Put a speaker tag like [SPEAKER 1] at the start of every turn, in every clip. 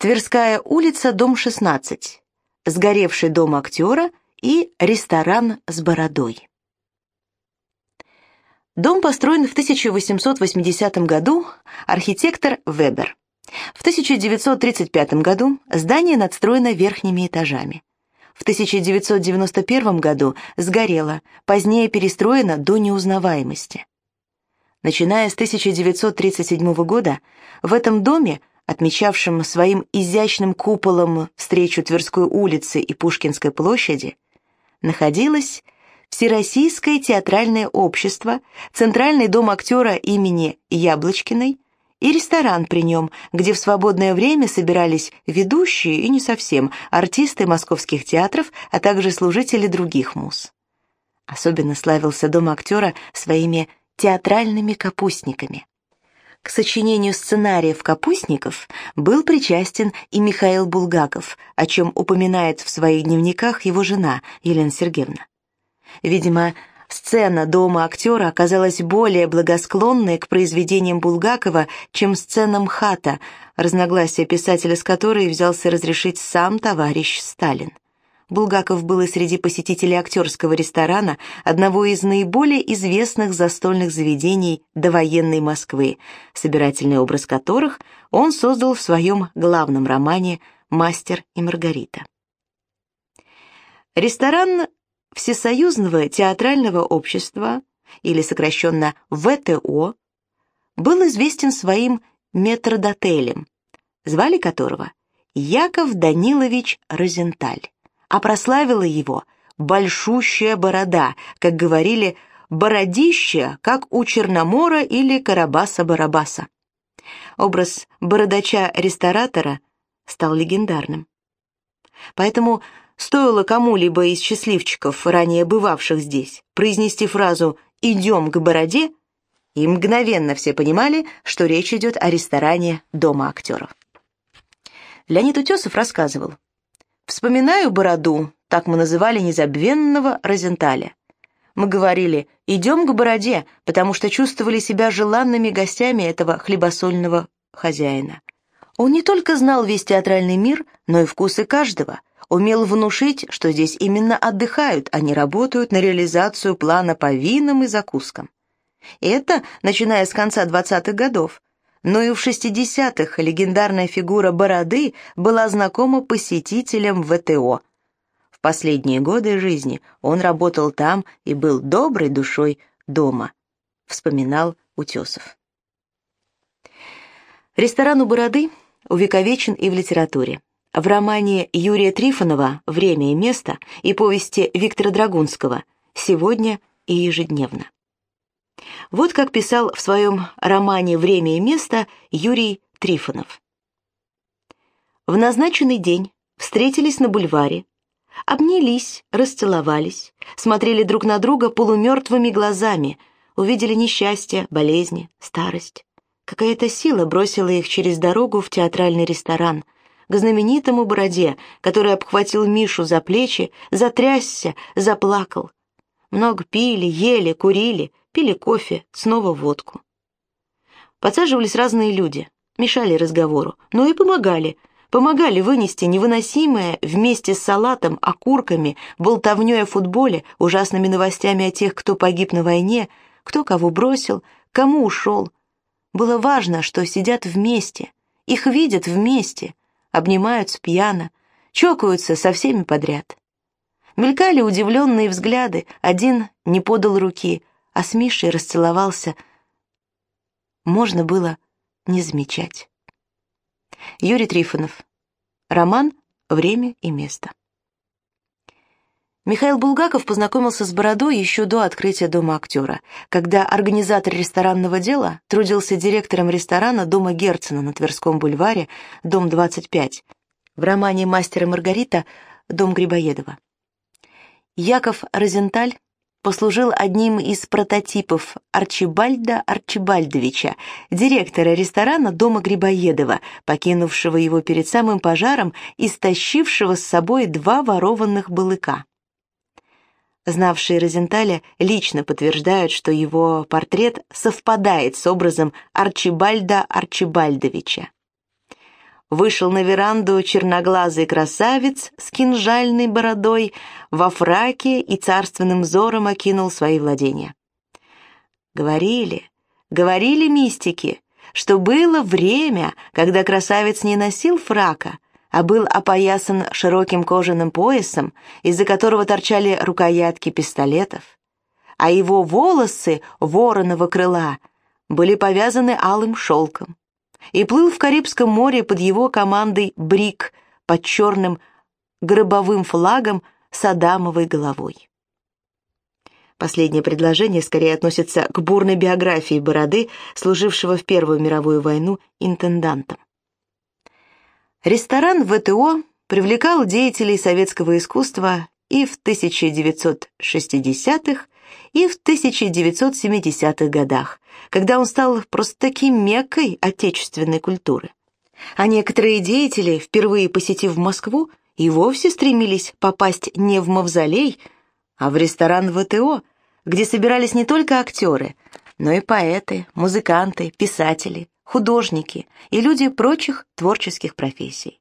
[SPEAKER 1] Тверская улица, дом 16, сгоревший дом актера и ресторан с бородой. Дом построен в 1880 году, архитектор Вебер. В 1935 году здание надстроено верхними этажами. В 1991 году сгорело, позднее перестроено до неузнаваемости. Начиная с 1937 года в этом доме, отмечавшем своим изящным куполом встречу Тверской улицы и Пушкинской площади, находилось Всероссийское театральное общество, Центральный дом актера имени Яблочкиной и ресторан при нем, где в свободное время собирались ведущие и не совсем артисты московских театров, а также служители других муз. Особенно славился дом актера своими театральными капустниками. К сочинению сценариев капустников был причастен и Михаил Булгаков, о чем упоминает в своих дневниках его жена Елена Сергеевна. Видимо, сцена дома актера оказалась более благосклонной к произведениям Булгакова, чем сцена МХАТа, разногласия писателя с которой взялся разрешить сам товарищ Сталин. Булгаков был и среди посетителей актерского ресторана, одного из наиболее известных застольных заведений довоенной Москвы, собирательный образ которых он создал в своем главном романе «Мастер и Маргарита». Ресторан Всесоюзного театрального общества, или сокращенно ВТО, был известен своим метрдотелем, звали которого Яков Данилович Розенталь а прославила его большущая борода, как говорили, бородища, как у Черномора или Карабаса-Барабаса. Образ бородача-ресторатора стал легендарным. Поэтому стоило кому-либо из счастливчиков, ранее бывавших здесь, произнести фразу «идем к бороде», и мгновенно все понимали, что речь идет о ресторане Дома актеров. Леонид Утесов рассказывал, Вспоминаю бороду, так мы называли незабвенного Розенталя. Мы говорили «идем к бороде», потому что чувствовали себя желанными гостями этого хлебосольного хозяина. Он не только знал весь театральный мир, но и вкусы каждого, умел внушить, что здесь именно отдыхают, а не работают на реализацию плана по винам и закускам. Это, начиная с конца 20-х годов, но и в 60-х легендарная фигура Бороды была знакома посетителям ВТО. В последние годы жизни он работал там и был доброй душой дома, вспоминал Утесов. Ресторан у Бороды увековечен и в литературе. В романе Юрия Трифонова «Время и место» и повести Виктора Драгунского «Сегодня и ежедневно». Вот как писал в своем романе «Время и место» Юрий Трифонов. В назначенный день встретились на бульваре, обнялись, расцеловались, смотрели друг на друга полумертвыми глазами, увидели несчастье, болезни, старость. Какая-то сила бросила их через дорогу в театральный ресторан, к знаменитому бороде, который обхватил Мишу за плечи, затрясся, заплакал. Много пили, ели, курили, пили кофе, снова водку. Подсаживались разные люди, мешали разговору, но и помогали. Помогали вынести невыносимое вместе с салатом, окурками, болтовнёй о футболе, ужасными новостями о тех, кто погиб на войне, кто кого бросил, кому ушел. Было важно, что сидят вместе, их видят вместе, обнимаются пьяно, чокаются со всеми подряд. Мелькали удивленные взгляды, один не подал руки, а с Мишей расцеловался. Можно было не замечать. Юрий Трифонов. Роман «Время и место». Михаил Булгаков познакомился с Бородой еще до открытия Дома актера, когда организатор ресторанного дела трудился директором ресторана Дома Герцена на Тверском бульваре, дом 25, в романе «Мастер Маргарита» Дом Грибоедова. Яков Розенталь послужил одним из прототипов Арчибальда Арчибальдовича, директора ресторана дома Грибоедова, покинувшего его перед самым пожаром и стащившего с собой два ворованных балыка. Знавшие Розенталя лично подтверждают, что его портрет совпадает с образом Арчибальда Арчибальдовича. Вышел на веранду черноглазый красавец с кинжальной бородой во фраке и царственным взором окинул свои владения. Говорили, говорили мистики, что было время, когда красавец не носил фрака, а был опоясан широким кожаным поясом, из-за которого торчали рукоятки пистолетов, а его волосы вороного крыла были повязаны алым шелком, и плыл в Карибском море под его командой Брик под черным гробовым флагом с Адамовой головой. Последнее предложение скорее относится к бурной биографии Бороды, служившего в Первую мировую войну интендантом. Ресторан ВТО привлекал деятелей советского искусства и в 1960-х, и в 1970-х годах, когда он стал просто таким меккой отечественной культуры. А некоторые деятели, впервые посетив Москву, и вовсе стремились попасть не в мавзолей, а в ресторан ВТО, где собирались не только актеры, но и поэты, музыканты, писатели, художники и люди прочих творческих профессий.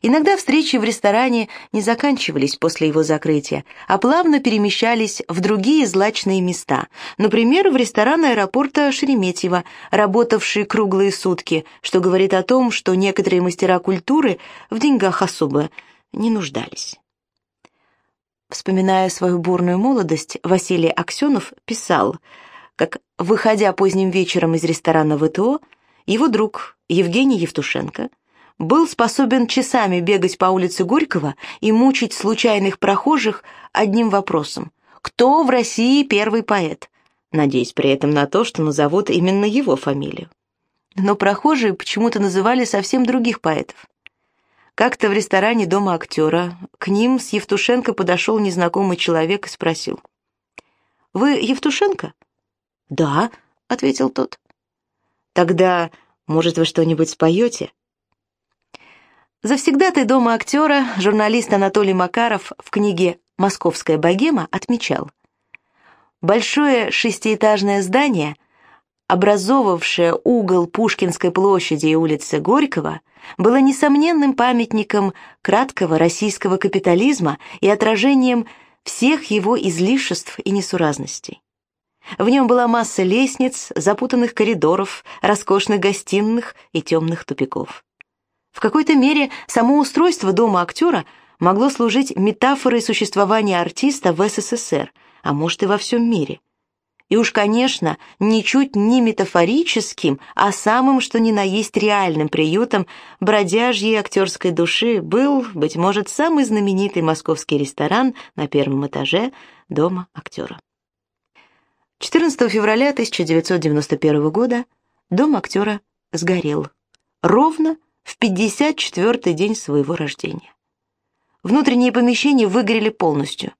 [SPEAKER 1] Иногда встречи в ресторане не заканчивались после его закрытия, а плавно перемещались в другие злачные места, например, в ресторан аэропорта Шереметьево, работавший круглые сутки, что говорит о том, что некоторые мастера культуры в деньгах особо не нуждались. Вспоминая свою бурную молодость, Василий Аксенов писал, как, выходя поздним вечером из ресторана ВТО, его друг Евгений Евтушенко был способен часами бегать по улице Горького и мучить случайных прохожих одним вопросом «Кто в России первый поэт?» надеясь при этом на то, что назовут именно его фамилию. Но прохожие почему-то называли совсем других поэтов. Как-то в ресторане дома актера к ним с Евтушенко подошел незнакомый человек и спросил. «Вы Евтушенко?» «Да», — ответил тот. «Тогда, может, вы что-нибудь споете?» Завсегдатый дома актера, журналист Анатолий Макаров в книге «Московская богема» отмечал. Большое шестиэтажное здание, образовавшее угол Пушкинской площади и улицы Горького, было несомненным памятником краткого российского капитализма и отражением всех его излишеств и несуразностей. В нем была масса лестниц, запутанных коридоров, роскошных гостиных и темных тупиков. В какой-то мере само устройство дома актера могло служить метафорой существования артиста в СССР, а может и во всем мире – и уж, конечно, ничуть не метафорическим, а самым, что ни на есть реальным приютом бродяжьей актерской души был, быть может, самый знаменитый московский ресторан на первом этаже Дома актера. 14 февраля 1991 года Дом актера сгорел. Ровно в 54-й день своего рождения. Внутренние помещения выгорели полностью,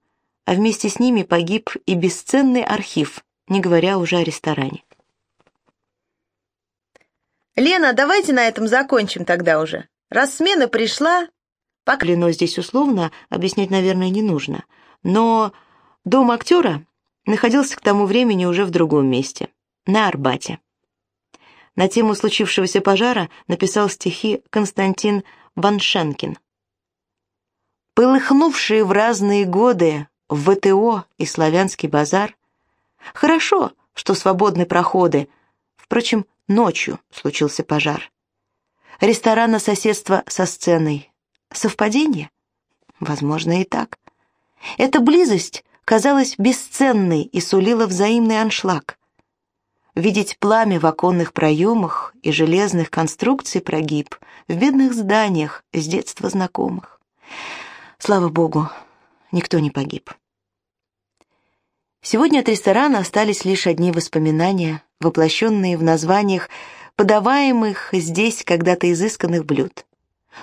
[SPEAKER 1] а вместе с ними погиб и бесценный архив не говоря уже о ресторане.
[SPEAKER 2] «Лена, давайте на этом закончим тогда уже. Раз смена пришла...»
[SPEAKER 1] Поклянусь здесь условно, объяснять, наверное, не нужно. Но дом актера находился к тому времени уже в другом месте, на Арбате. На тему случившегося пожара написал стихи Константин Ваншенкин. Полыхнувшие в разные годы в ВТО и Славянский базар Хорошо, что свободны проходы. Впрочем, ночью случился пожар. Ресторан на соседство со сценой. Совпадение? Возможно, и так. Эта близость казалась бесценной и сулила взаимный аншлаг. Видеть пламя в оконных проемах и железных конструкций прогиб в бедных зданиях с детства знакомых. Слава богу, никто не погиб. Сегодня от ресторана остались лишь одни воспоминания, воплощенные в названиях подаваемых здесь когда-то изысканных блюд.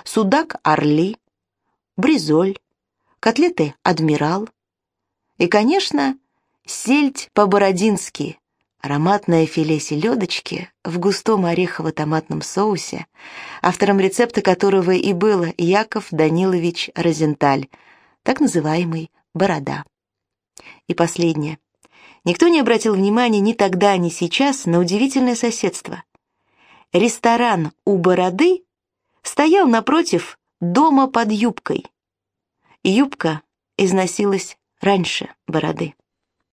[SPEAKER 1] Судак Орли, бризоль, котлеты Адмирал и, конечно, сельдь по-бородински, ароматное филе селедочки в густом орехово-томатном соусе, автором рецепта которого и был Яков Данилович Розенталь, так называемый «борода». И последнее. Никто не обратил внимания ни тогда, ни сейчас на удивительное соседство. Ресторан у Бороды стоял напротив дома под юбкой. Юбка износилась раньше бороды.